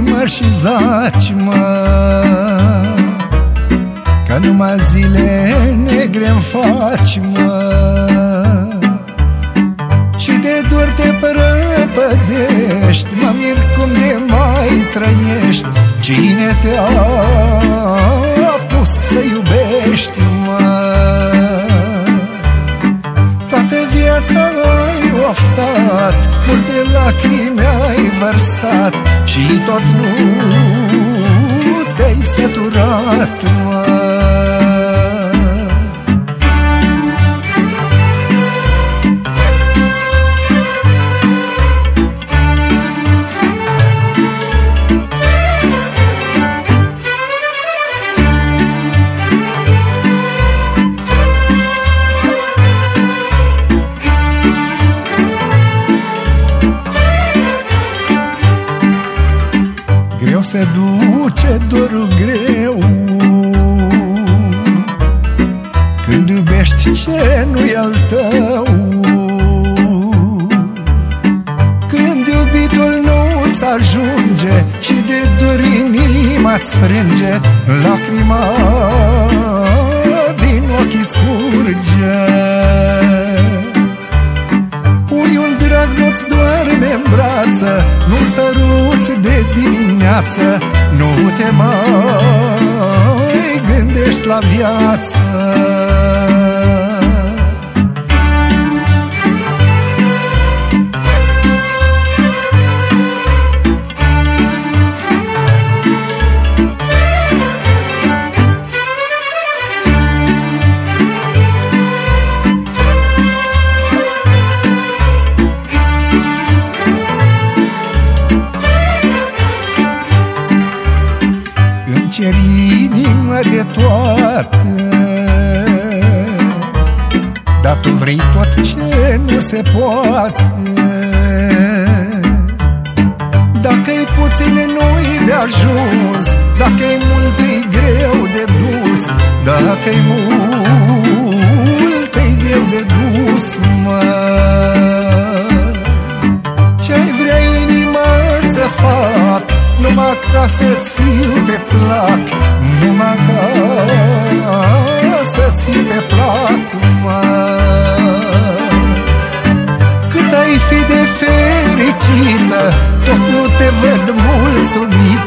mă și zaci mă Că numai zile negre-mi faci mă. Și de dor te prăpădești Mă mir cum de mai trăiești. Cine te-a pus să iubești mă? Toată viața ai oftat Multe lacrimi ai vărsat Și tot nu te-ai săturat duce dorul greu. Când iubești ce nu-i al tău. Când iubitul nu-ți ajunge Și de dor inima-ți frânge Lacrima din ochii-ți curge în brață Nu-l săruți de dimineață Nu te mai gândești la viață Îmi cer inima de toată. Dar tu vrei tot ce nu se poate. Dacă-i puțin nu-i de ajuns. Dacă-i mult e greu de dus. Dacă-i mult sorriso